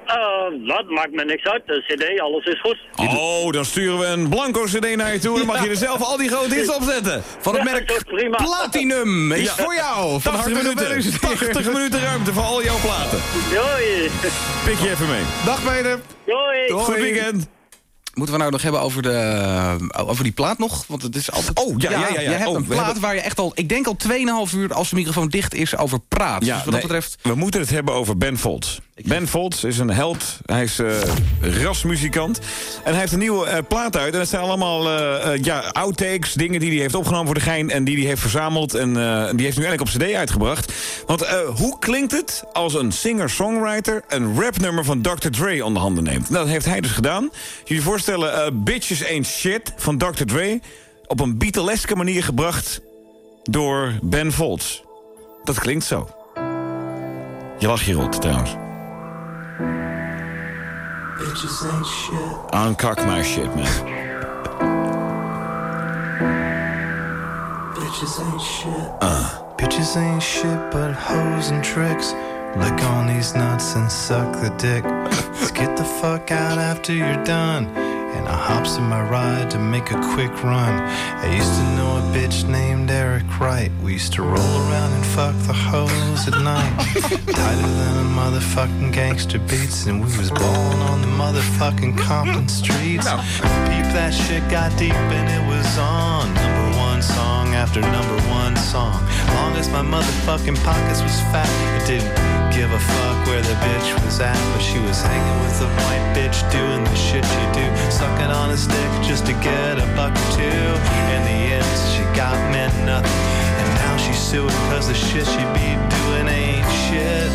Eh, eh, dat maakt me niks uit. De cd, alles is goed. Oh, dan sturen we een blanco cd naar je toe. Dan mag je er zelf al die grote hits op zetten. Van het Ja, merk prima. Platinum is Ja. voor jou. Van 80 harte minuten, gefeliciteerd. 80 minuten ruimte voor al jouw platen. Doei. Pik je even mee. Dag Peter. Doei. Goed weekend. Moeten we nou nog hebben over, de, over die plaat nog? Want het is altijd... Oh, ja, ja, ja, ja. Jij hebt Oh, een plaat hebben- waar je echt al, ik denk al 2,5 uur als de microfoon dicht is, over praat. dus wat nee, dat betreft... We moeten het hebben over Ben Folds. Ben Folds is een held. Hij is eh, rasmuzikant. En hij heeft een nieuwe eh, plaat uit. En dat zijn allemaal eh, ja, outtakes, dingen die hij heeft opgenomen voor de gein... en die hij heeft verzameld. En die heeft nu eigenlijk op cd uitgebracht. Want hoe klinkt het als een singer-songwriter... een rapnummer van Dr. Dre onder handen neemt? Nou, dat heeft hij dus gedaan. Jullie voorstellen Bitches Ain't Shit van Dr. Dre... op een Beatleske manier gebracht door Ben Folds. Dat klinkt zo. Je lacht je rot, trouwens. Bitches ain't shit. Uncock my shit, man. Bitches ain't shit. Uh. Bitches ain't shit but hoes and tricks. Lick on these nuts and suck the dick. Let's get the fuck out after you're done. And I hops in my ride to make a quick run. I used to know a bitch named Eric Wright. We used to roll around and fuck the hoes at night. Tighter than a motherfucking gangster beats. And we was ballin' on the motherfucking Compton streets. Peep that shit got deep and it was on. Number one song after number one song. Long as my motherfucking pockets was fat, it didn't give a fuck where the bitch was at. But she was hanging with a white bitch doing the shit you do. Sucking on a stick just to get a buck or two. In the end, she got meant nothing. And now she's suing cause the shit she be doing ain't shit.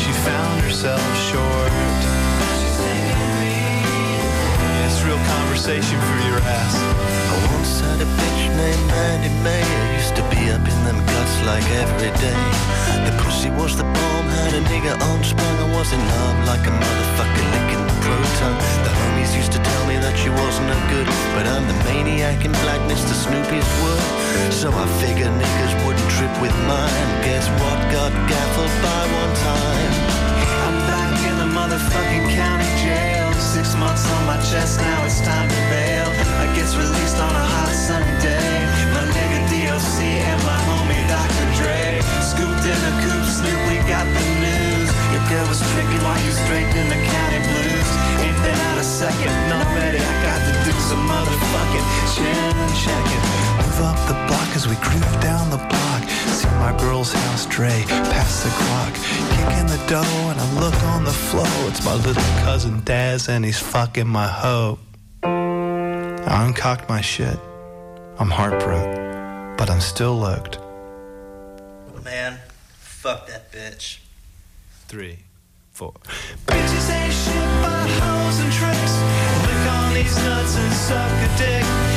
She found herself short. Conversation for your ass. I once had a bitch named Mandy May. I used to be up in them guts like every day. The pussy was the bomb, had a nigga unsprung. I was in love like a motherfucker licking the proton. The homies used to tell me that she wasn't a good, but I'm the maniac in black, Mr. Snoopy's word. So I figured niggas wouldn't trip with mine. Guess what? Got gaffled by one time. I'm back in the motherfucking county jail. Six months on my chest, now it's time to bail. I gets released on a hot sunny day. My nigga DOC and my homie Dr. Dre. Scooped in a coupe, Snoop, we got the news. Your girl was tricking while you straight in the county blues. Ain't been out a second, not ready. I got to do some motherfucking chin checking. Move up the block as we groove down the block. See my girl's house, Dre, past the clock. Kicking the dough and I look on the floor. It's my little cousin Daz and he's fucking my hoe. I uncocked my shit. I'm heartbroken, but I'm still looked. Man, fuck that bitch. Three, four. Bitches ain't shit but hoes and tricks. Lick on these nuts and suck a dick.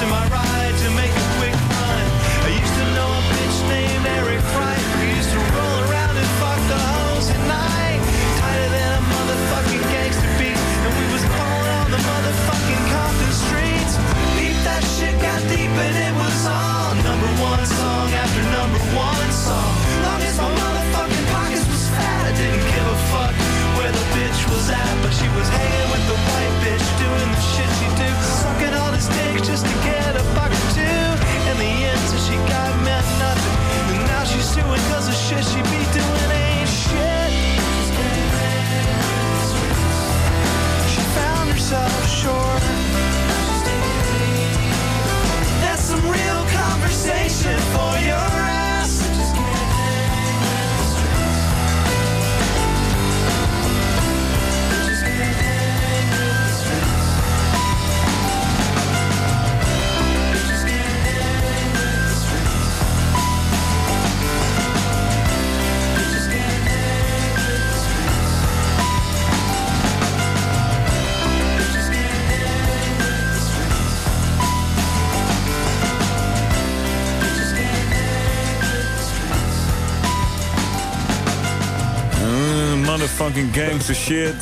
to my ride to make a quick run. I used to know a bitch named Eric Wright who used to roll around and fuck the hoes at night. Tighter than a motherfucking gangster beat. And we was balling on the motherfucking Compton streets. Deep that shit got deep and it was on number one song after number one song. Long as my motherfucking pockets was fat, I didn't give a fuck where the bitch was at, but she was hanging with the white doing the shit she do, sucking all this dick just to get a buck or two. and the answer she got meant nothing, and now she's doing suing 'cause the shit she be. Gangster shit.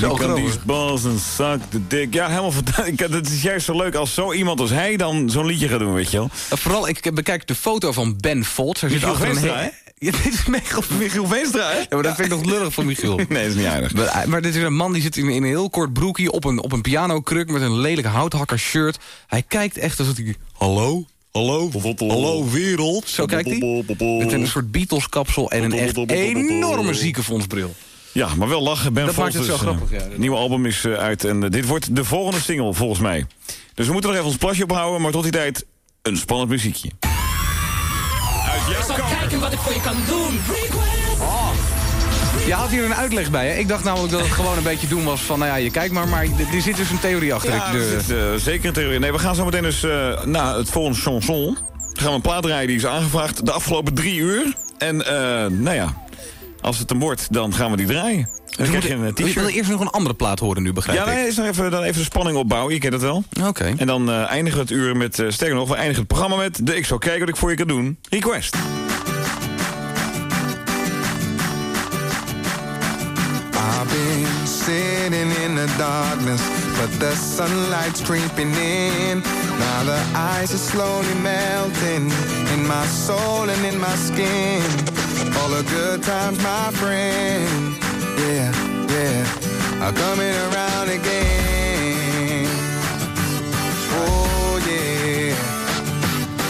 got grappig. these balls and suck the dick. Ja, helemaal fantastisch. Het is juist zo leuk als zo iemand als hij dan zo'n liedje gaat doen, weet je wel. Uh, Vooral, ik bekijk de foto van Ben Volt. Hij zit achter een? Ja, dit is Michiel, Michiel Veenstra, hè? Ja, maar dat vind ik nog lullig voor Michiel. Nee, dat is niet aardig. Maar, maar dit is een man die zit in, in een heel kort broekje op een, op een pianokruk met een lelijk houthakker shirt. Hij kijkt echt alsof hij... Hallo? Hallo? Hallo wereld? Zo kijkt hij. Met een soort Beatles kapsel en een echt enorme ziekenfondsbril. Ja, maar wel lachen. Ben Dat Vos maakt het dus, zo eh, grappig, ja. Het nieuwe album is eh, uit en eh, dit wordt de volgende single, volgens mij. Dus we moeten nog even ons plasje ophouden, maar tot die tijd een spannend muziekje. Ik zal kijken wat ik voor je kan doen. Je had hier een uitleg bij, hè? Ik dacht namelijk dat het gewoon een beetje doen was van... nou ja, je kijkt maar, maar er zit dus een theorie achter. Ja, Ik- er de- zit, zeker een theorie. Nee, we gaan zo meteen dus uh, na het volgende chanson... Dan gaan we een plaat draaien die is aangevraagd de afgelopen drie uur. En eh, nou ja, als het hem wordt, dan gaan we die draaien. Dan Dus we krijg je een we willen t-shirt. eerst nog een andere plaat horen nu, begrijp Ja, ik. nee, is nog even, dan even de spanning opbouwen. Je kent het wel. Oké. En dan eh, eindigen we het uur met, eh, sterker nog, we eindigen het programma met... de Ik zal kijken wat ik voor je kan doen. Request. I've been sitting in the darkness, but the sunlight's creeping in. Now the ice is slowly melting in my soul and in my skin. All the good times, my friend, yeah, yeah, are coming around again. Oh yeah,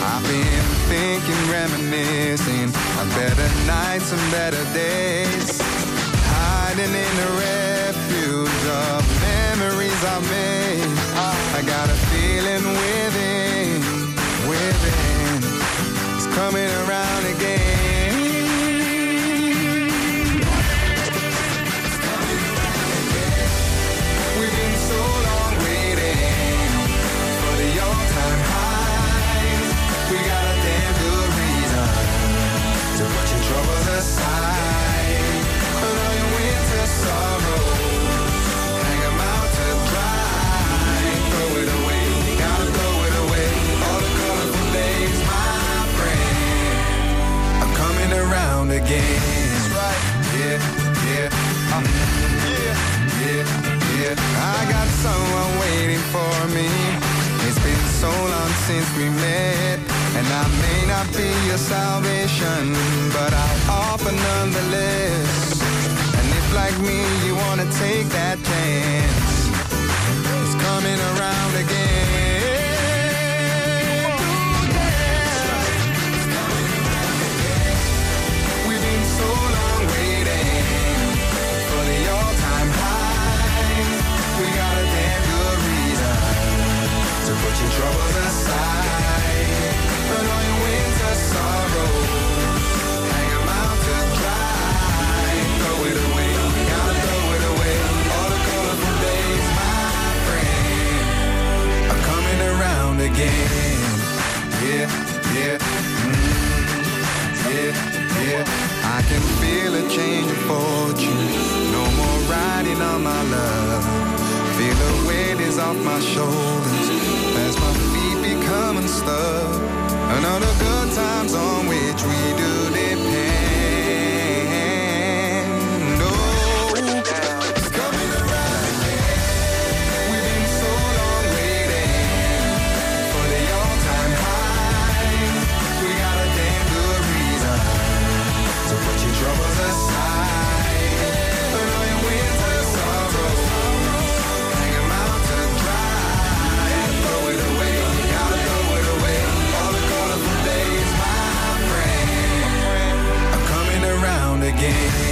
I've been thinking, reminiscing of better nights and better days. Hiding in the refuge of memories I made. I got a feeling within, within. It's coming around again. Salvation, but I'll offer nonetheless. Like me, you wanna take that chance, again. Yeah, yeah, mm, yeah, yeah. I can feel a change of fortune. No more riding on my love. Feel the weight is off my shoulders as my feet become unstuck. The good times on which we do depend. Again.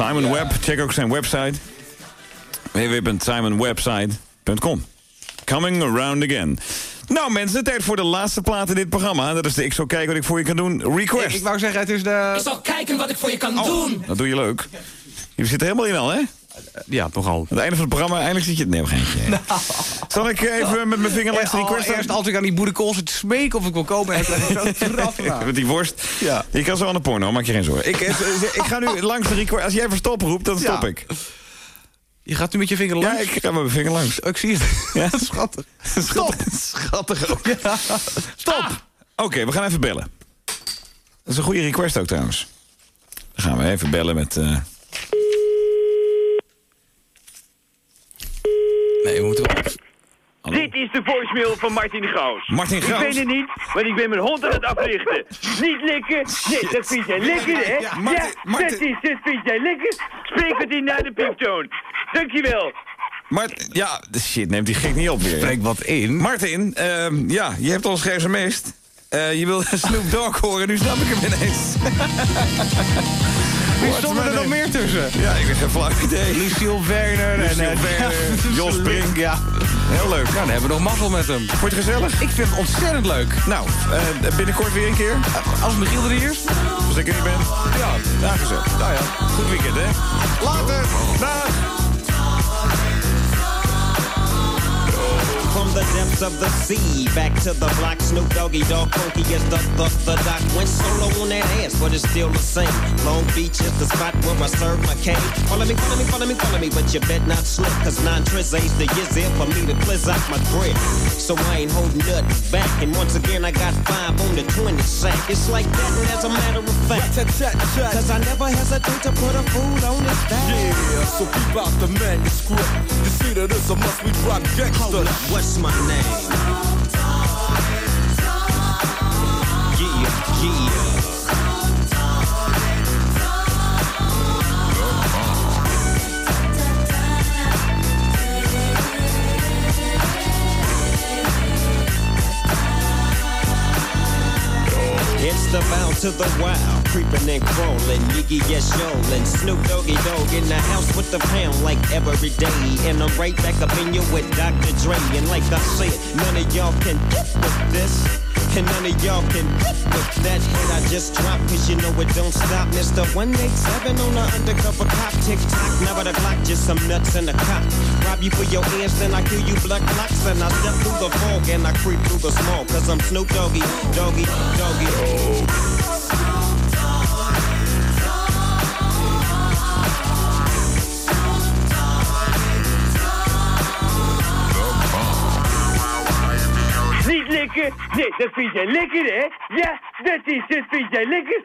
Ja. Simon Webb, check ook zijn website. www.simonwebsite.com Coming around again. Nou mensen, tijd voor de laatste plaat in dit programma. Dat is de Ik zal kijken wat ik voor je kan doen. Request. Ik, ik wou zeggen, het is de... Ik zal kijken wat ik voor je kan doen. Dat doe je leuk. Je zit er helemaal in al, hè? Ja, toch al. Aan het einde van het programma, eindelijk zit je... Nee, geintje. Zal ik even met mijn vinger langs de request... Oh, eerst als ik aan die boerenkoolse te smeken of ik wil komen... en dan zo. Met die worst. Ja. Je kan zo aan de porno, maak je geen zorgen. Ik, eh, ik ga nu langs de request. Als jij verstop roept, dan stop Ja. ik. Je gaat nu met je vinger langs? Ja, ik ga met mijn vinger langs. Oh, ik zie het. Ja? Schattig. Stop. Schattig ook. Stop. Oké, we gaan even bellen. Dat is een goede request ook trouwens. Dan gaan we even bellen met... eh, Nee, we moeten wel... Dit is de voicemail van Martin Gaus. Martin Gaus? Ik ben er niet, want ik ben mijn hond aan het africhten. Niet likken. Nee, dat vind jij lekker, hè? Ja, Martin- Martin- dat is, dat vind jij lekker. Spreek het in naar de pieptoon. Dankjewel. Maar ja, shit, neemt die gek niet op weer. Spreek wat in. Martin, ehm, ja, je hebt ons geësmest. Eh je wil Snoop Dogg horen, nu snap ik hem ineens. Wie stonden er nog meer tussen? Ja, ik heb geen flauw idee. Lucille Werner en... Lucille eh, Werner, Jos Brink. Ja. Heel leuk. Nou, dan hebben we nog mazzel met hem. Je het gezellig? Ik vind het ontzettend leuk. Nou, eh, binnenkort weer een keer. Als Michiel er is. Als ik er niet ben. Ja, ja gezellig. Nou ja, goed weekend, hè. Later. Dag. From the depths of the sea, back to the block, Snoop Doggy Dog Funky is the, the, the doc. Went solo on that ass, but it's still the same. Long Beach is the spot where I serve my cane. Follow me, follow me, follow me, follow me, but you bet not slip, cause nine tris ain't the years for me to blizz out my grip. So I ain't holding nothing back, and once again I got five on the 20 sack. It's like that, and as a matter of fact. Cause I never hesitate to put a fool on his back. Yeah, so keep out the manuscript. You see that it's a must we drop up, what's my name? Yeah, yeah. Bound to the wild, creeping and crawling, Yiggy yes and Snoop Doggy Dog in the house with the pound like every day, and I'm right back up in you with Dr. Dre, and like I said, none of y'all can get with this. And none of y'all can with that hit I just dropped, cause you know it don't stop. Mr. 187 on the undercover cop, tick tock, never the clock, just some nuts in a cop. Rob you for your ears, then I kill you blood clots, and I step through the fog and I creep through the smoke, cause I'm Snoop Doggy, Doggy, Doggy. Niet likken. Nee, dat vind jij lekker, hè? Ja, dat is, dat vind jij lekker.